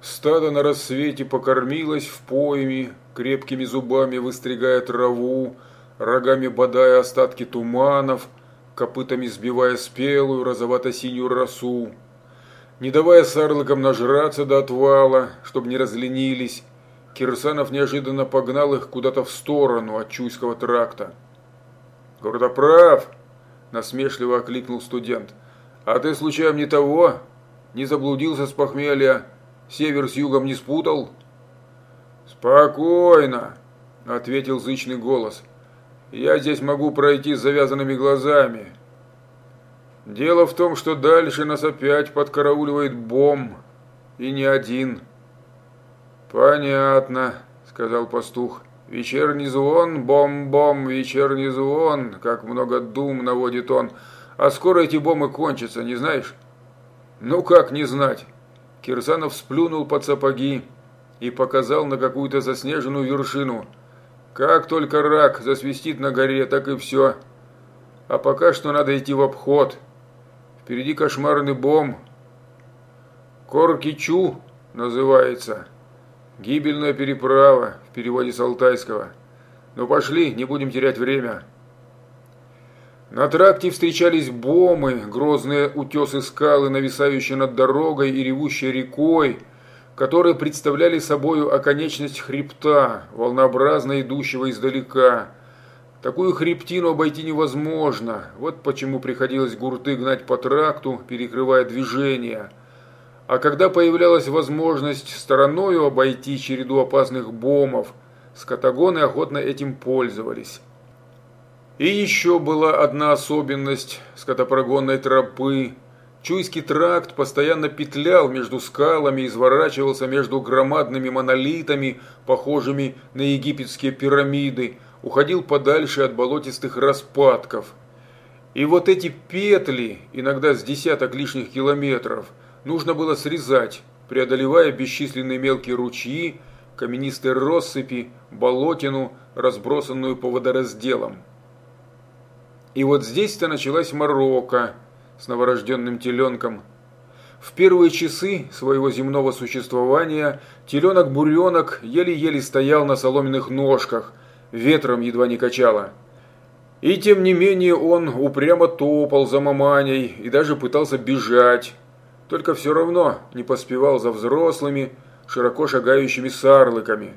Стадо на рассвете покормилось в пойме, крепкими зубами выстригая траву, рогами бодая остатки туманов, копытами сбивая спелую розовато-синюю росу. Не давая сарлыкам нажраться до отвала, чтобы не разленились, Кирсанов неожиданно погнал их куда-то в сторону от Чуйского тракта. «Гордоправ!» – насмешливо окликнул студент. «А ты, случаем, не того? Не заблудился с похмелья? Север с югом не спутал?» «Спокойно!» – ответил зычный голос. «Я здесь могу пройти с завязанными глазами. Дело в том, что дальше нас опять подкарауливает бом, и не один». «Понятно», – сказал пастух. «Вечерний звон, бом-бом, вечерний звон, как много дум наводит он. А скоро эти бомбы кончатся, не знаешь?» «Ну как не знать?» Кирсанов сплюнул под сапоги и показал на какую-то заснеженную вершину. «Как только рак засвистит на горе, так и все. А пока что надо идти в обход. Впереди кошмарный бом. Коркичу называется». Гибельная переправа в переводе с алтайского. Ну пошли, не будем терять время. На тракте встречались бомы, грозные утесы скалы, нависающие над дорогой и ревущей рекой, которые представляли собою оконечность хребта, волнообразно идущего издалека. Такую хребтину обойти невозможно, вот почему приходилось гурты гнать по тракту, перекрывая движение – а когда появлялась возможность стороною обойти череду опасных бомов, скотагоны охотно этим пользовались. И еще была одна особенность скотопрогонной тропы. Чуйский тракт постоянно петлял между скалами, изворачивался между громадными монолитами, похожими на египетские пирамиды, уходил подальше от болотистых распадков. И вот эти петли, иногда с десяток лишних километров – нужно было срезать, преодолевая бесчисленные мелкие ручьи, каменистые россыпи, болотину, разбросанную по водоразделам. И вот здесь-то началась морока с новорожденным теленком. В первые часы своего земного существования теленок-буренок еле-еле стоял на соломенных ножках, ветром едва не качало. И тем не менее он упрямо топал за маманей и даже пытался бежать, только все равно не поспевал за взрослыми, широко шагающими сарлыками.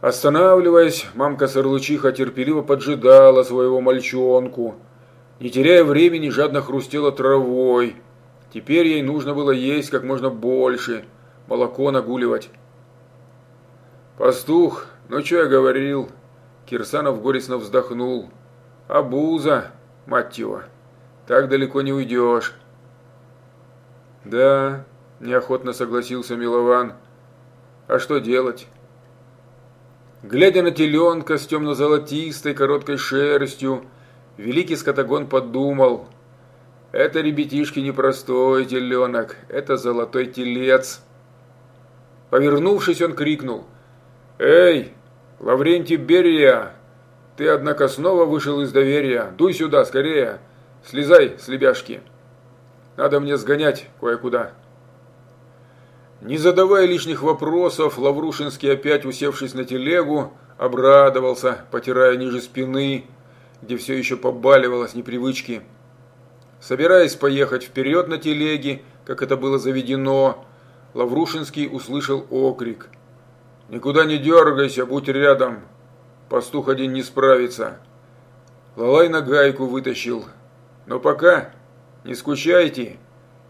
Останавливаясь, мамка-сарлычиха терпеливо поджидала своего мальчонку. Не теряя времени, жадно хрустела травой. Теперь ей нужно было есть как можно больше, молоко нагуливать. «Пастух, ну что я говорил?» Кирсанов горестно вздохнул. «Абуза, мать его, так далеко не уйдешь». «Да», – неохотно согласился Милован. «А что делать?» Глядя на теленка с темно-золотистой короткой шерстью, великий скотагон подумал, «Это, ребятишки, непростой теленок, это золотой телец». Повернувшись, он крикнул, «Эй, Лаврентий Берия, ты, однако, снова вышел из доверия, дуй сюда, скорее, слезай с лебяшки». Надо мне сгонять кое-куда». Не задавая лишних вопросов, Лаврушинский, опять усевшись на телегу, обрадовался, потирая ниже спины, где все еще побаливало с непривычки. Собираясь поехать вперед на телеге, как это было заведено, Лаврушинский услышал окрик. «Никуда не дергайся, будь рядом, пастух один не справится». Лалай на гайку вытащил. «Но пока не скучайте,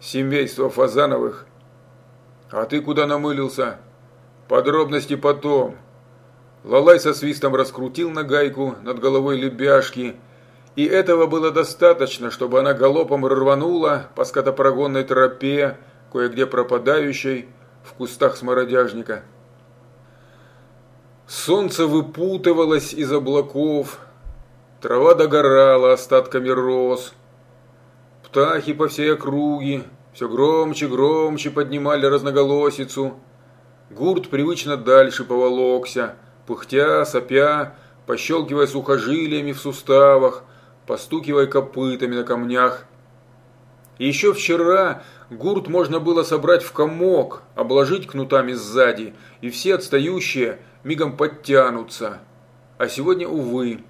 семейство Фазановых. А ты куда намылился? Подробности потом. Лалай со свистом раскрутил на гайку над головой лебяшки, и этого было достаточно, чтобы она галопом рванула по скотопрогонной тропе, кое-где пропадающей, в кустах смородяжника. Солнце выпутывалось из облаков, трава догорала остатками роз, Птахи по всей округе все громче, громче поднимали разноголосицу. Гурт привычно дальше поволокся, пыхтя, сопя, пощелкивая сухожилиями в суставах, постукивая копытами на камнях. Еще вчера гурт можно было собрать в комок, обложить кнутами сзади, и все отстающие мигом подтянутся. А сегодня, увы.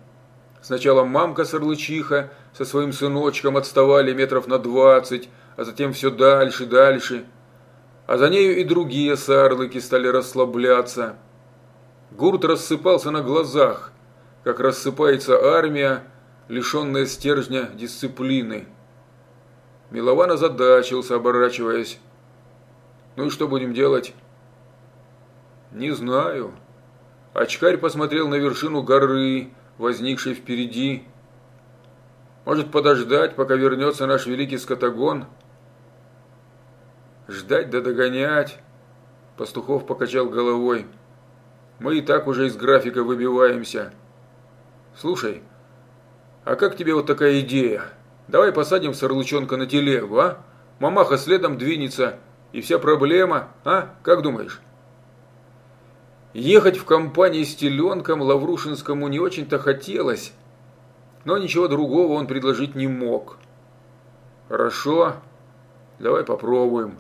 Сначала мамка-сорлычиха со своим сыночком отставали метров на двадцать, а затем все дальше, дальше. А за нею и другие сарлыки стали расслабляться. Гурт рассыпался на глазах, как рассыпается армия, лишенная стержня дисциплины. Милован озадачился, оборачиваясь. «Ну и что будем делать?» «Не знаю». Очкарь посмотрел на вершину горы, возникшей впереди. «Может подождать, пока вернется наш великий скотогон?» «Ждать да догонять», – Пастухов покачал головой. «Мы и так уже из графика выбиваемся. Слушай, а как тебе вот такая идея? Давай посадим Сорлычонка на телегу, а? Мамаха следом двинется, и вся проблема, а? Как думаешь?» Ехать в компании с теленком Лаврушинскому не очень-то хотелось, но ничего другого он предложить не мог. «Хорошо, давай попробуем».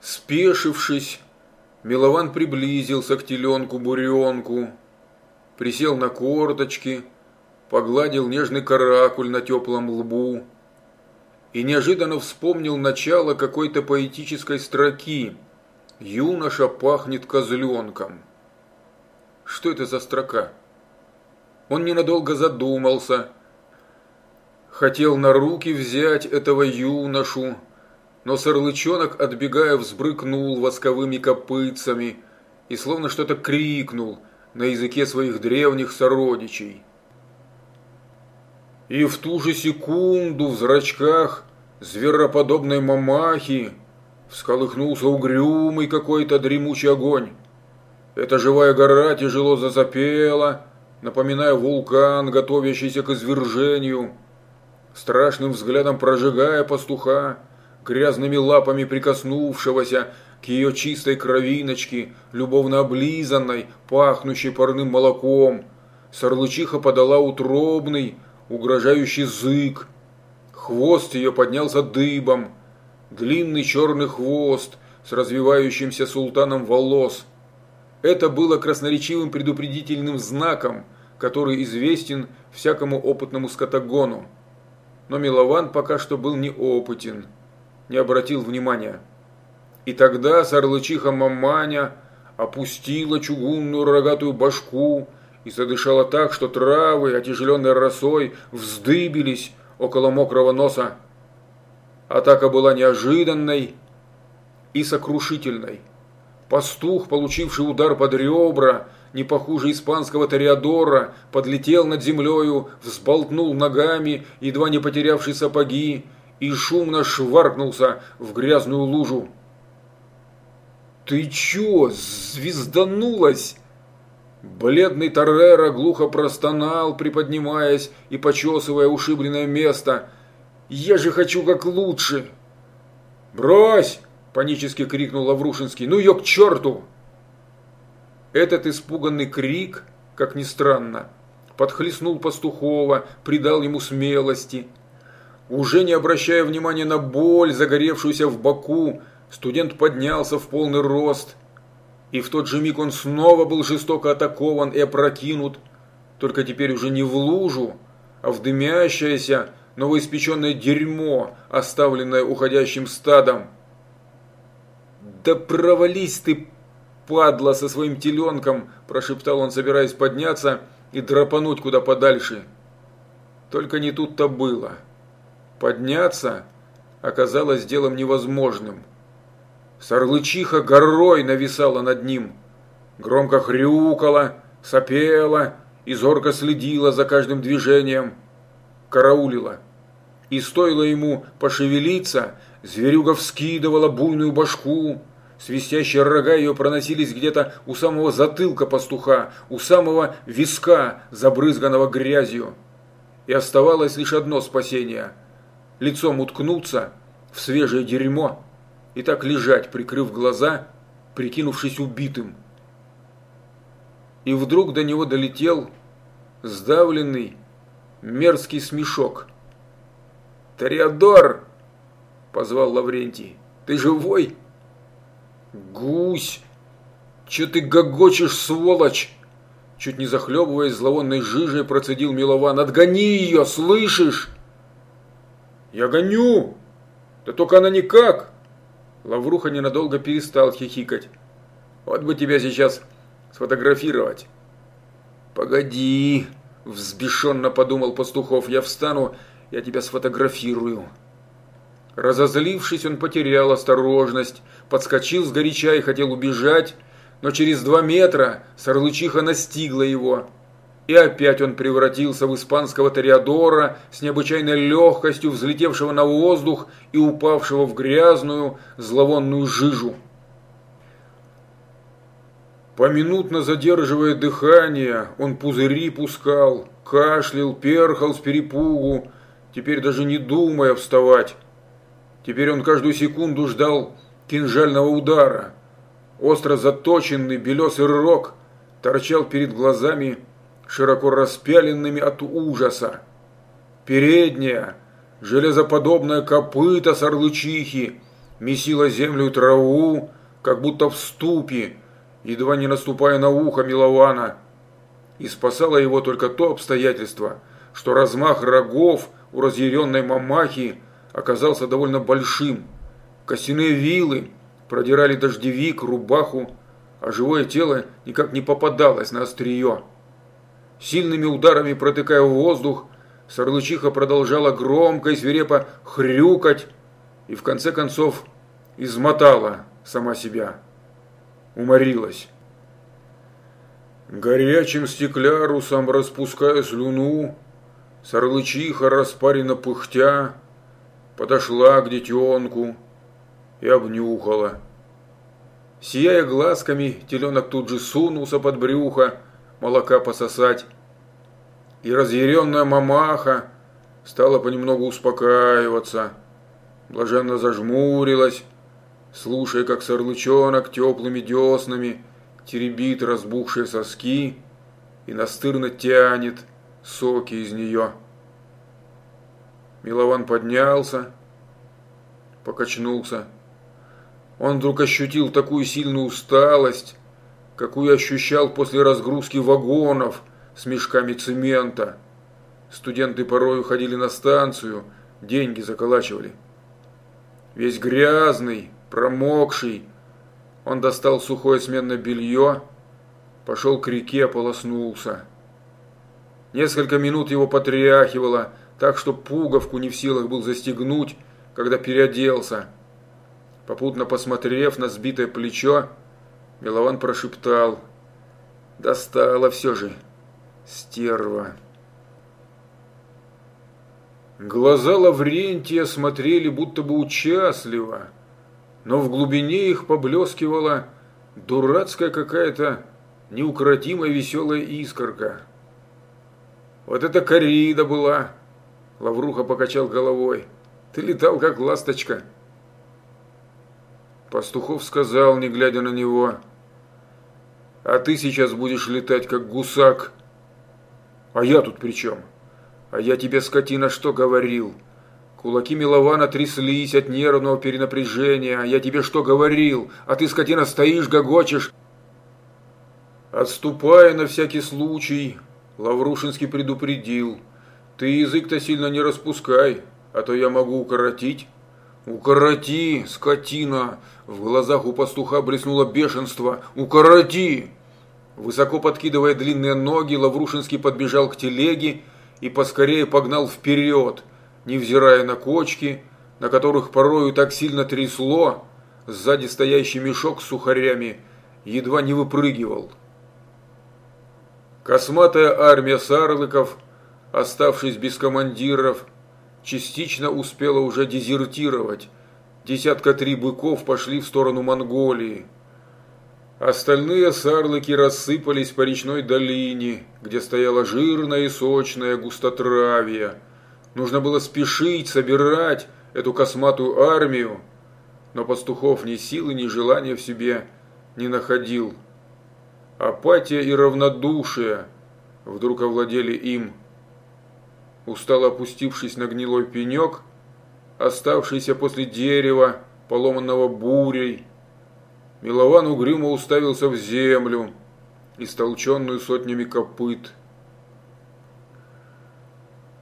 Спешившись, Милован приблизился к теленку-буренку, присел на корточки, погладил нежный каракуль на теплом лбу и неожиданно вспомнил начало какой-то поэтической строки – Юноша пахнет козленком. Что это за строка? Он ненадолго задумался. Хотел на руки взять этого юношу, но сорлычонок, отбегая, взбрыкнул восковыми копытцами и словно что-то крикнул на языке своих древних сородичей. И в ту же секунду в зрачках звероподобной мамахи всколыхнулся угрюмый какой-то дремучий огонь. Эта живая гора тяжело зазапела, напоминая вулкан, готовящийся к извержению, страшным взглядом прожигая пастуха, грязными лапами прикоснувшегося к ее чистой кровиночке, любовно облизанной, пахнущей парным молоком. Сорлычиха подала утробный, угрожающий зык. Хвост ее поднялся дыбом, длинный черный хвост с развивающимся султаном волос. Это было красноречивым предупредительным знаком, который известен всякому опытному скотагону. Но Милован пока что был неопытен, не обратил внимания. И тогда сарлычиха Маманя опустила чугунную рогатую башку и задышала так, что травы, отяжеленные росой, вздыбились около мокрого носа. Атака была неожиданной и сокрушительной. Пастух, получивший удар под ребра, не похуже испанского ториадора, подлетел над землею, взболтнул ногами, едва не потерявший сапоги, и шумно шваркнулся в грязную лужу. «Ты чё, звезданулась?» Бледный Торрера глухо простонал, приподнимаясь и почесывая ушибленное место – я же хочу как лучше!» «Брось!» – панически крикнул Лаврушинский. «Ну ее к черту!» Этот испуганный крик, как ни странно, подхлестнул Пастухова, придал ему смелости. Уже не обращая внимания на боль, загоревшуюся в боку, студент поднялся в полный рост. И в тот же миг он снова был жестоко атакован и опрокинут, только теперь уже не в лужу, а в дымящееся, новоиспеченное дерьмо, оставленное уходящим стадом. «Да провались ты, падла, со своим теленком!» – прошептал он, собираясь подняться и драпануть куда подальше. Только не тут-то было. Подняться оказалось делом невозможным. Сорлычиха горой нависала над ним. Громко хрюкала, сопела и зорко следила за каждым движением. Караулила и стоило ему пошевелиться, зверюга вскидывала буйную башку, свистящие рога ее проносились где-то у самого затылка пастуха, у самого виска, забрызганного грязью. И оставалось лишь одно спасение – лицом уткнуться в свежее дерьмо и так лежать, прикрыв глаза, прикинувшись убитым. И вдруг до него долетел сдавленный, мерзкий смешок – «Тореадор!» – позвал Лаврентий. «Ты живой?» «Гусь! Че ты гогочешь, сволочь?» Чуть не захлебываясь зловонной жижей, процедил Милован. «Отгони ее, слышишь?» «Я гоню! Да только она никак!» Лавруха ненадолго перестал хихикать. «Вот бы тебя сейчас сфотографировать!» «Погоди!» – взбешенно подумал Пастухов. «Я встану, я тебя сфотографирую!» Разозлившись, он потерял осторожность, подскочил сгоряча и хотел убежать, но через два метра Сарлычиха настигла его. И опять он превратился в испанского ториадора с необычайной легкостью взлетевшего на воздух и упавшего в грязную, зловонную жижу. Поминутно задерживая дыхание, он пузыри пускал, кашлял, перхал с перепугу, теперь даже не думая вставать. Теперь он каждую секунду ждал кинжального удара. Остро заточенный белесый рог торчал перед глазами, широко распяленными от ужаса. Передняя, железоподобная копыта сорлычихи месила землю и траву, как будто в ступе, едва не наступая на ухо Милована. И спасало его только то обстоятельство, что размах рогов у разъяренной мамахи оказался довольно большим. Костяные вилы продирали дождевик, рубаху, а живое тело никак не попадалось на острие. Сильными ударами протыкая воздух, Сарлычиха продолжала громко и свирепо хрюкать и в конце концов измотала сама себя. Уморилась. Горячим стеклярусом распуская слюну, Сарлычиха, распаренно пыхтя, подошла к детенку, и обнюхала. Сияя глазками, теленок тут же сунулся под брюхо, молока пососать. И разъяренная мамаха стала понемногу успокаиваться, блаженно зажмурилась, слушая, как сорлычонок теплыми деснами теребит разбухшие соски и настырно тянет соки из нее. Милован поднялся, покачнулся. Он вдруг ощутил такую сильную усталость, какую ощущал после разгрузки вагонов с мешками цемента. Студенты порой уходили на станцию, деньги заколачивали. Весь грязный, промокший, он достал сухое сменное белье, пошел к реке, ополоснулся. Несколько минут его потряхивало, так что пуговку не в силах был застегнуть, когда переоделся – Попутно посмотрев на сбитое плечо, Милован прошептал. «Достала все же, стерва». Глаза Лаврентия смотрели будто бы участливо, но в глубине их поблескивала дурацкая какая-то неукротимая веселая искорка. «Вот это корида была!» Лавруха покачал головой. «Ты летал, как ласточка!» Пастухов сказал, не глядя на него, «А ты сейчас будешь летать, как гусак». «А я тут при чем?» «А я тебе, скотина, что говорил?» Кулаки Милована тряслись от нервного перенапряжения. «А я тебе что говорил? А ты, скотина, стоишь, гогочешь?» Отступая на всякий случай, Лаврушинский предупредил. «Ты язык-то сильно не распускай, а то я могу укоротить». «Укороти, скотина!» В глазах у пастуха блеснуло бешенство. «Укороти!» Высоко подкидывая длинные ноги, Лаврушинский подбежал к телеге и поскорее погнал вперед, невзирая на кочки, на которых порою так сильно трясло, сзади стоящий мешок с сухарями едва не выпрыгивал. Косматая армия сарлыков, оставшись без командиров, частично успела уже дезертировать. Десятка три быков пошли в сторону Монголии. Остальные сарлыки рассыпались по речной долине, где стояла жирная и сочная густотравье. Нужно было спешить, собирать эту косматую армию, но пастухов ни силы, ни желания в себе не находил. Апатия и равнодушие вдруг овладели им – Устало опустившись на гнилой пенек, оставшиеся после дерева, поломанного бурей. Милован угрюмо уставился в землю, истолченную сотнями копыт.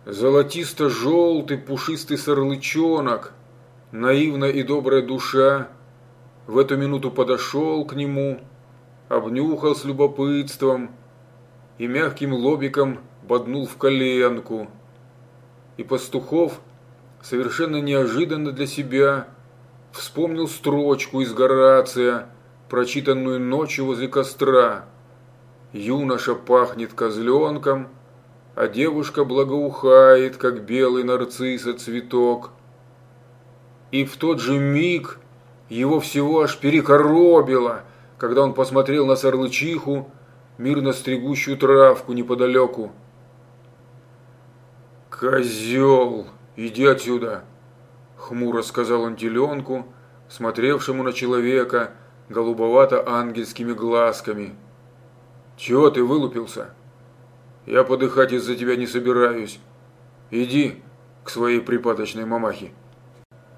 Золотисто-желтый пушистый сорлычонок, наивная и добрая душа, в эту минуту подошел к нему, обнюхал с любопытством и мягким лобиком боднул в коленку. И Пастухов, совершенно неожиданно для себя, вспомнил строчку из Горация, прочитанную ночью возле костра. «Юноша пахнет козленком, а девушка благоухает, как белый нарцисса цветок». И в тот же миг его всего аж перекоробило, когда он посмотрел на сорлычиху, мирно стригущую травку неподалеку. «Козел, иди отсюда!» – хмуро сказал он теленку, смотревшему на человека голубовато-ангельскими глазками. «Чего ты вылупился? Я подыхать из-за тебя не собираюсь. Иди к своей припадочной мамахе».